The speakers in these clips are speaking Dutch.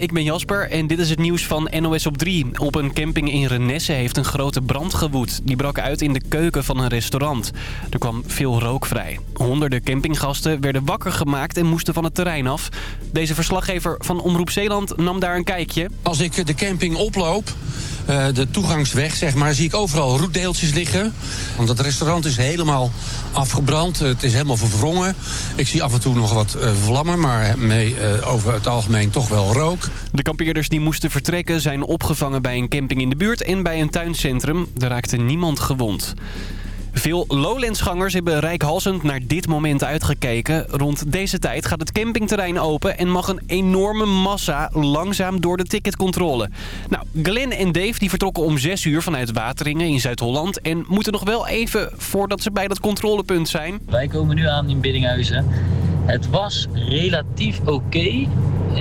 ik ben Jasper en dit is het nieuws van NOS op 3. Op een camping in Renesse heeft een grote brand gewoed. Die brak uit in de keuken van een restaurant. Er kwam veel rook vrij. Honderden campinggasten werden wakker gemaakt en moesten van het terrein af. Deze verslaggever van Omroep Zeeland nam daar een kijkje. Als ik de camping oploop, eh, de toegangsweg zeg maar, zie ik overal roetdeeltjes liggen. Want het restaurant is helemaal afgebrand. Het is helemaal verwrongen. Ik zie af en toe nog wat uh, vlammen, maar mee, uh, over het algemeen toch wel rook. De kampeerders die moesten vertrekken zijn opgevangen bij een camping in de buurt en bij een tuincentrum. Er raakte niemand gewond. Veel Lowlandsgangers hebben rijkhalsend naar dit moment uitgekeken. Rond deze tijd gaat het campingterrein open en mag een enorme massa langzaam door de ticketcontrole. Nou, Glenn en Dave die vertrokken om 6 uur vanuit Wateringen in Zuid-Holland en moeten nog wel even voordat ze bij dat controlepunt zijn. Wij komen nu aan in Biddinghuizen. Het was relatief oké okay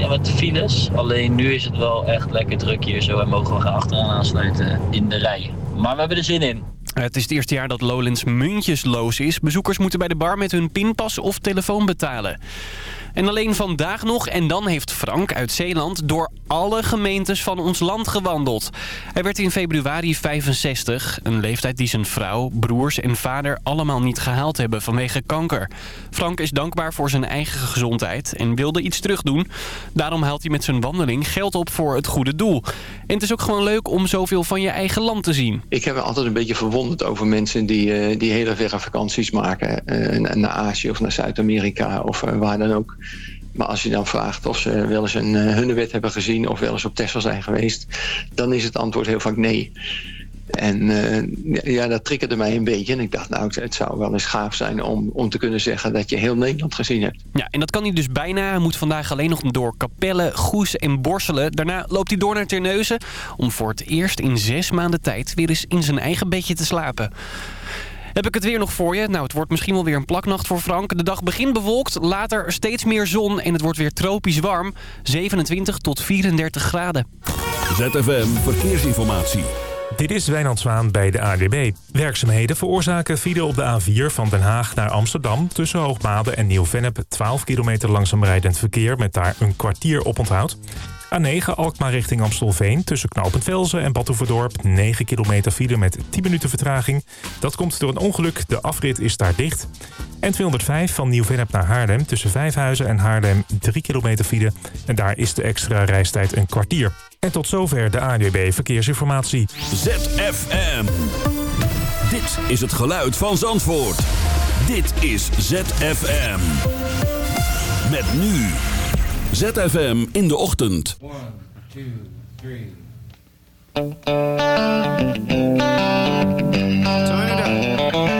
met files. Alleen nu is het wel echt lekker druk hier zo en mogen we gaan achteraan aansluiten in de rij. Maar we hebben er zin in. Het is het eerste jaar dat Lowlands muntjesloos is. Bezoekers moeten bij de bar met hun pinpas of telefoon betalen. En alleen vandaag nog, en dan heeft Frank uit Zeeland door alle gemeentes van ons land gewandeld. Hij werd in februari 65, een leeftijd die zijn vrouw, broers en vader allemaal niet gehaald hebben vanwege kanker. Frank is dankbaar voor zijn eigen gezondheid en wilde iets terugdoen. Daarom haalt hij met zijn wandeling geld op voor het goede doel. En het is ook gewoon leuk om zoveel van je eigen land te zien. Ik heb altijd een beetje verwonderd over mensen die, uh, die hele verre vakanties maken. Uh, naar Azië of naar Zuid-Amerika of uh, waar dan ook. Maar als je dan vraagt of ze wel eens een uh, Hunnewet hebben gezien... of wel eens op Texel zijn geweest... dan is het antwoord heel vaak nee. En uh, ja, dat triggerde mij een beetje. En ik dacht, nou, het zou wel eens gaaf zijn om, om te kunnen zeggen dat je heel Nederland gezien hebt. Ja, en dat kan hij dus bijna. Hij moet vandaag alleen nog door Capelle, Goes en Borselen. Daarna loopt hij door naar Terneuzen om voor het eerst in zes maanden tijd weer eens in zijn eigen bedje te slapen. Heb ik het weer nog voor je? Nou, het wordt misschien wel weer een plaknacht voor Frank. De dag begint bewolkt, later steeds meer zon en het wordt weer tropisch warm. 27 tot 34 graden. ZFM Verkeersinformatie. Dit is Wijnand Zwaan bij de ADB. Werkzaamheden veroorzaken file op de A4 van Den Haag naar Amsterdam... tussen Hoogmade en Nieuw-Vennep 12 kilometer langzaam rijdend verkeer... met daar een kwartier op onthoud. A9 Alkmaar richting Amstelveen tussen Knopend Velzen en Badhoevedorp 9 kilometer file met 10 minuten vertraging. Dat komt door een ongeluk, de afrit is daar dicht. En 205 van Nieuw-Vennep naar Haarlem tussen Vijfhuizen en Haarlem 3 kilometer file. En daar is de extra reistijd een kwartier. En tot zover de ANWB Verkeersinformatie. ZFM. Dit is het geluid van Zandvoort. Dit is ZFM. Met nu... ZFM in de ochtend. 1, 2, 3. Turn it up.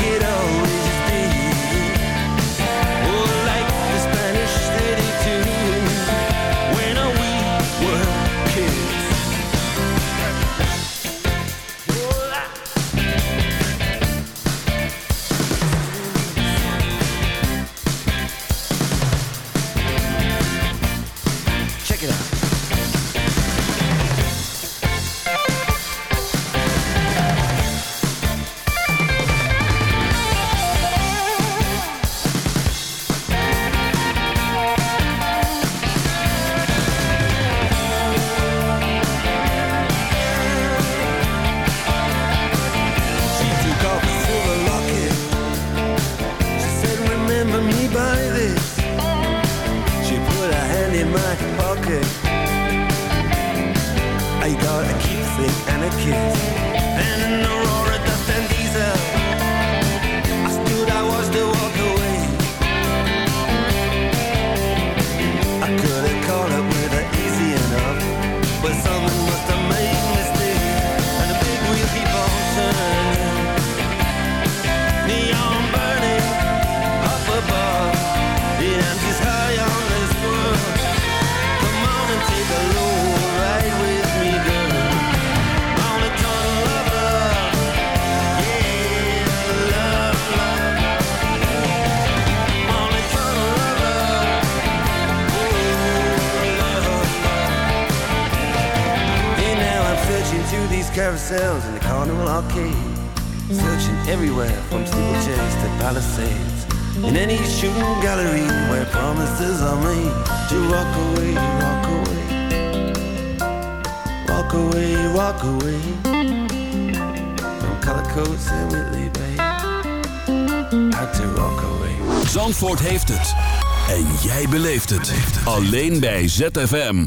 get up. Away, walk away. Walk away, walk away. From color coats and Whitley Bay. Had to walk away. Zandvoort heeft het. En jij beleeft het. Alleen bij ZFM.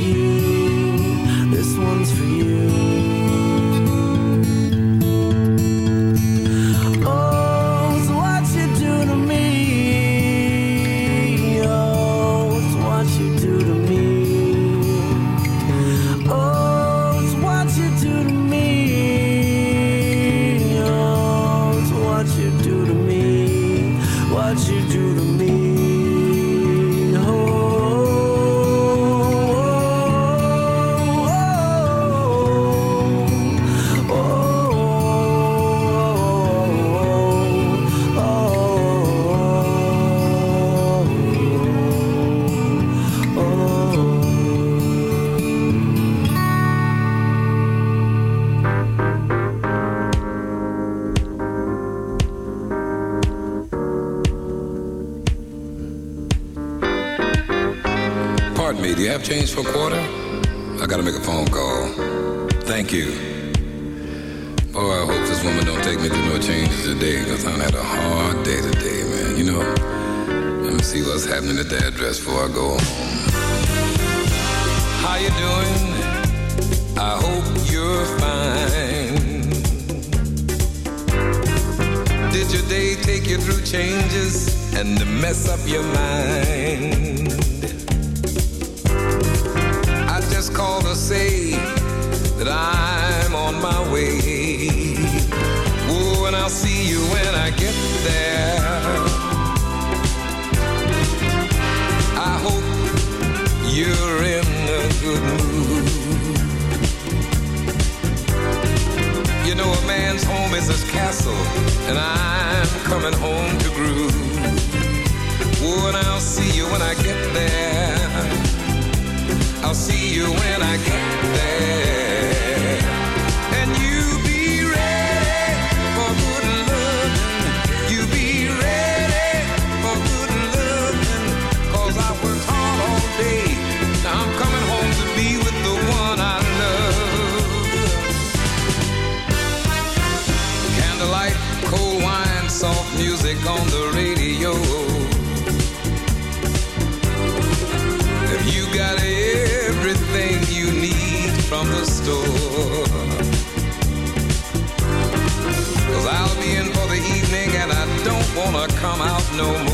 Change for a quarter? store. Cause I'll be in for the evening and I don't wanna come out no more.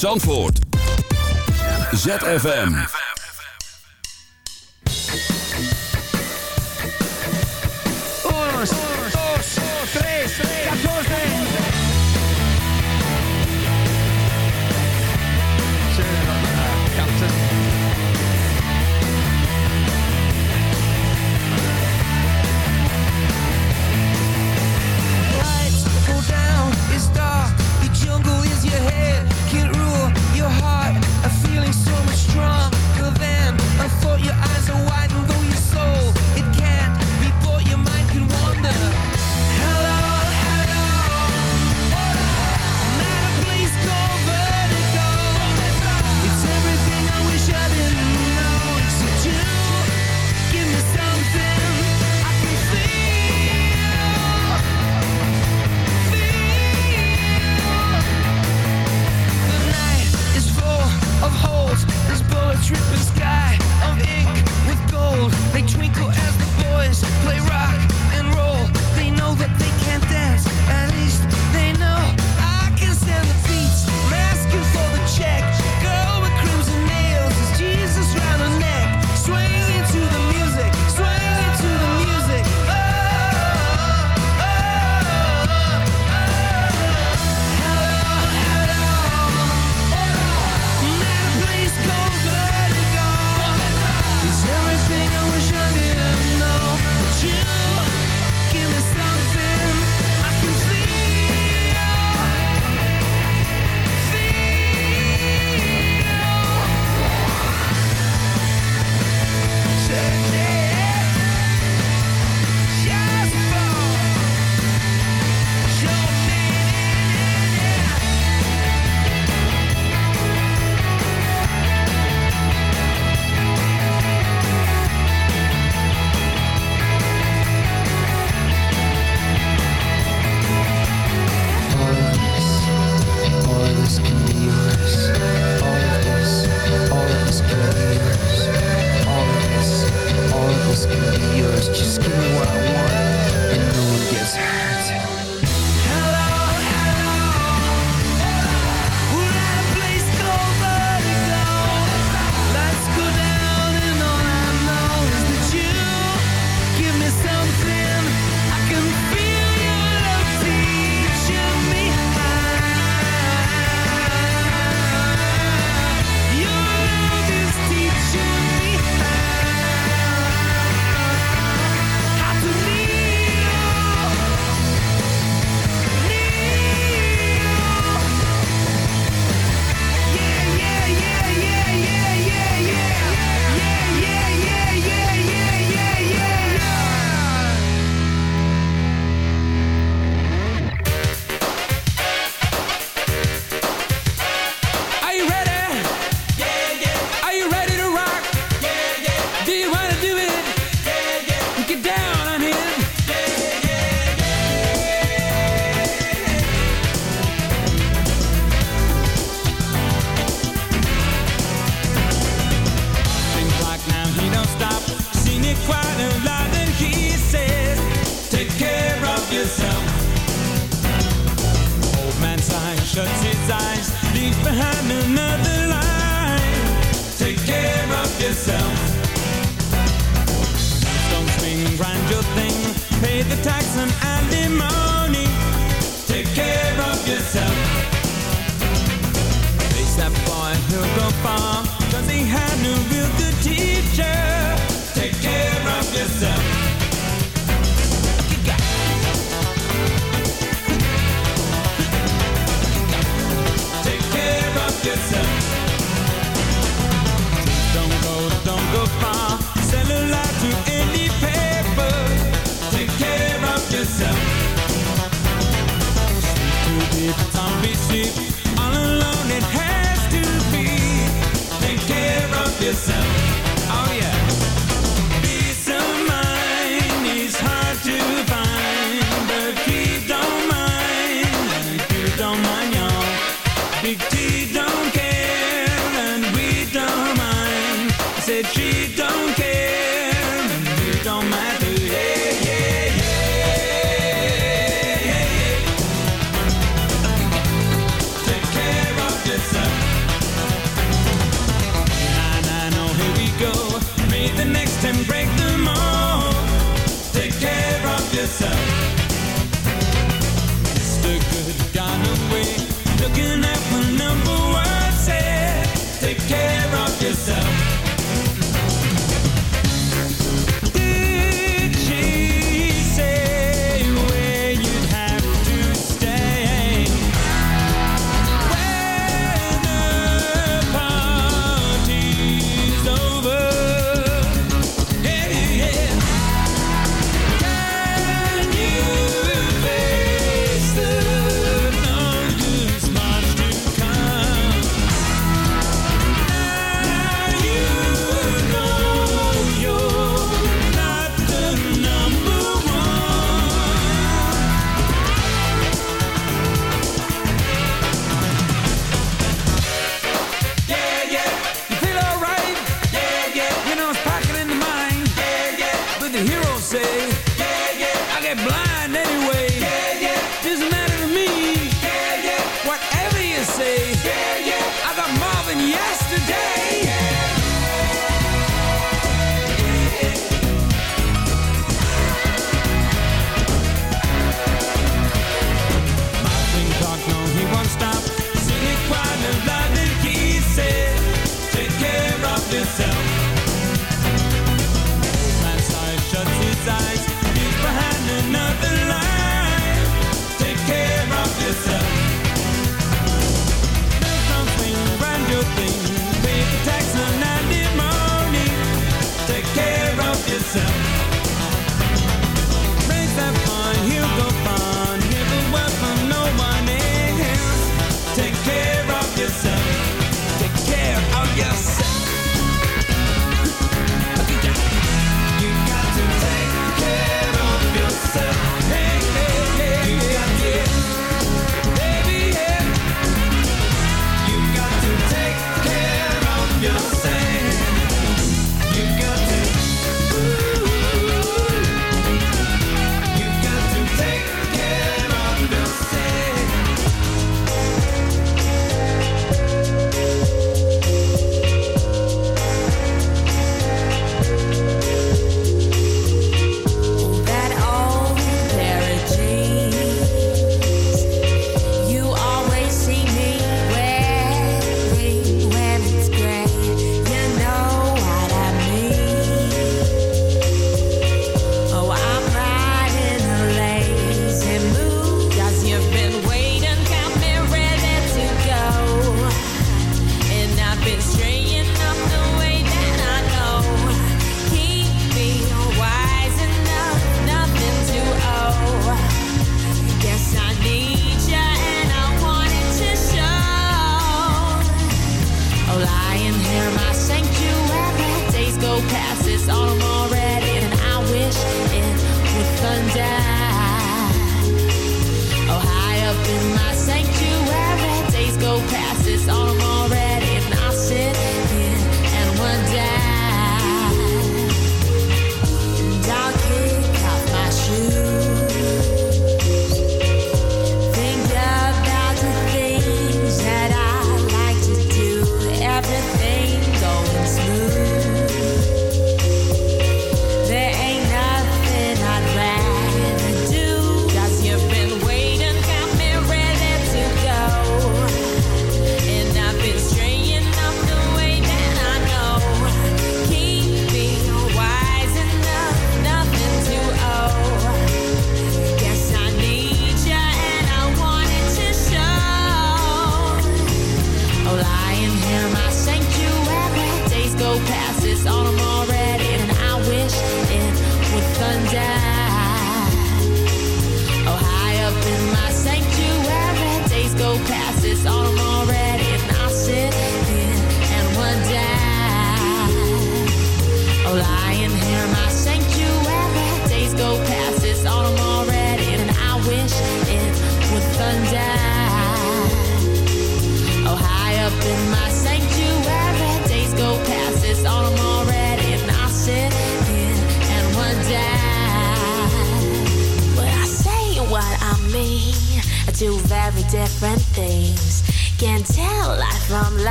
Zandvoort. ZFM.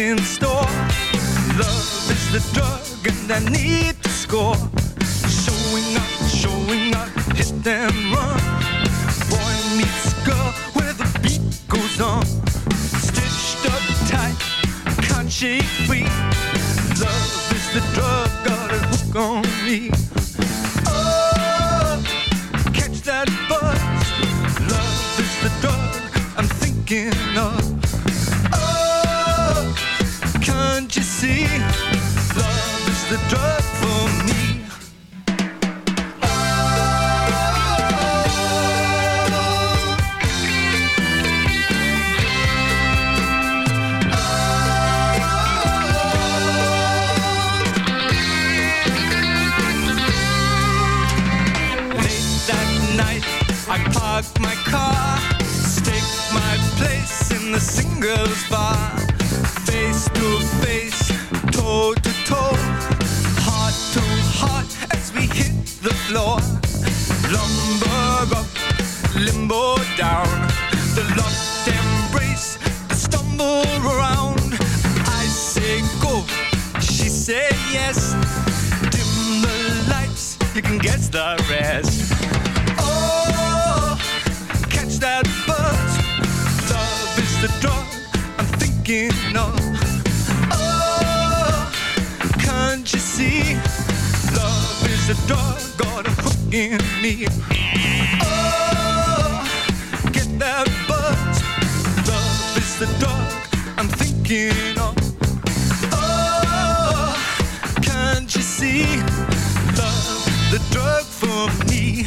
in store. Love is the drug, and I need to score. thinking. Oh, can't you see? Love is a doggone hook in me. Oh, get that buzz. Love is the dog I'm thinking of. Oh, can't you see? Love, the drug for me.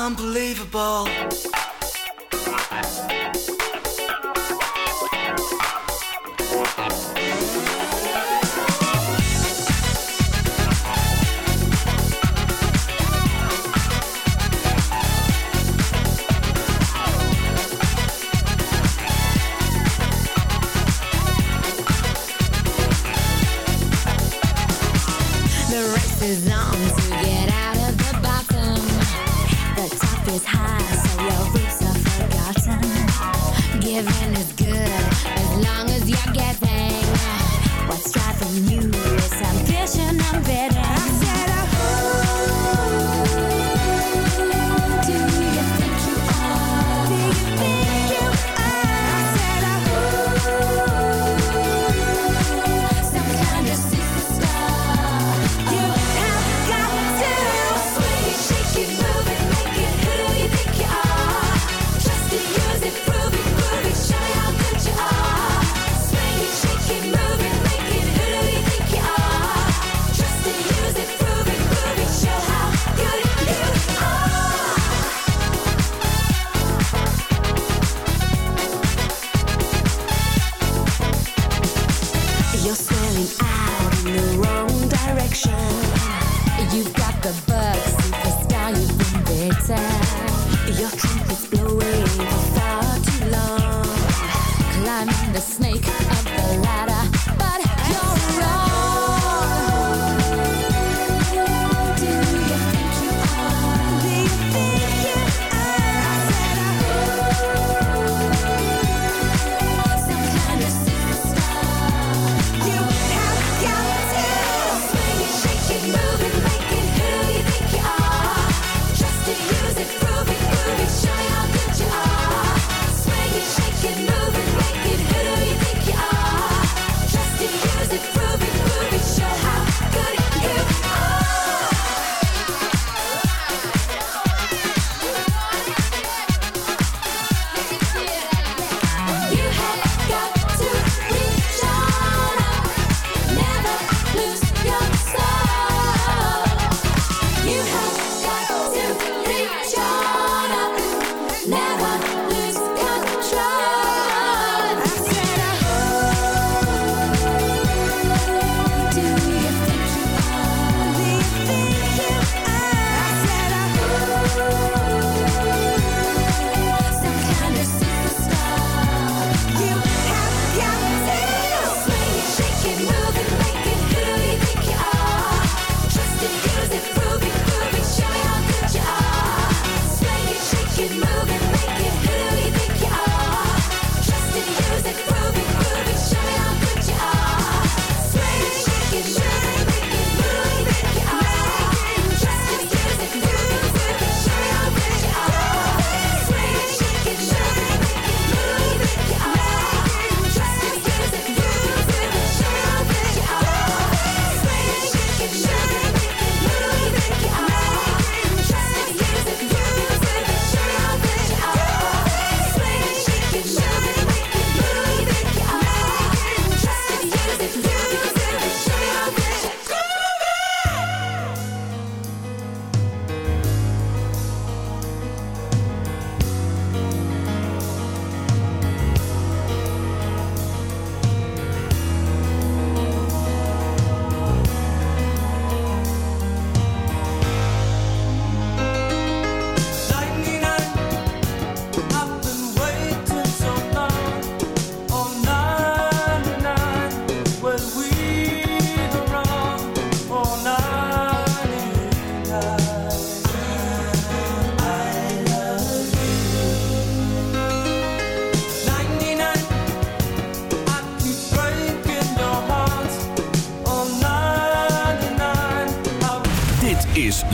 unbelievable.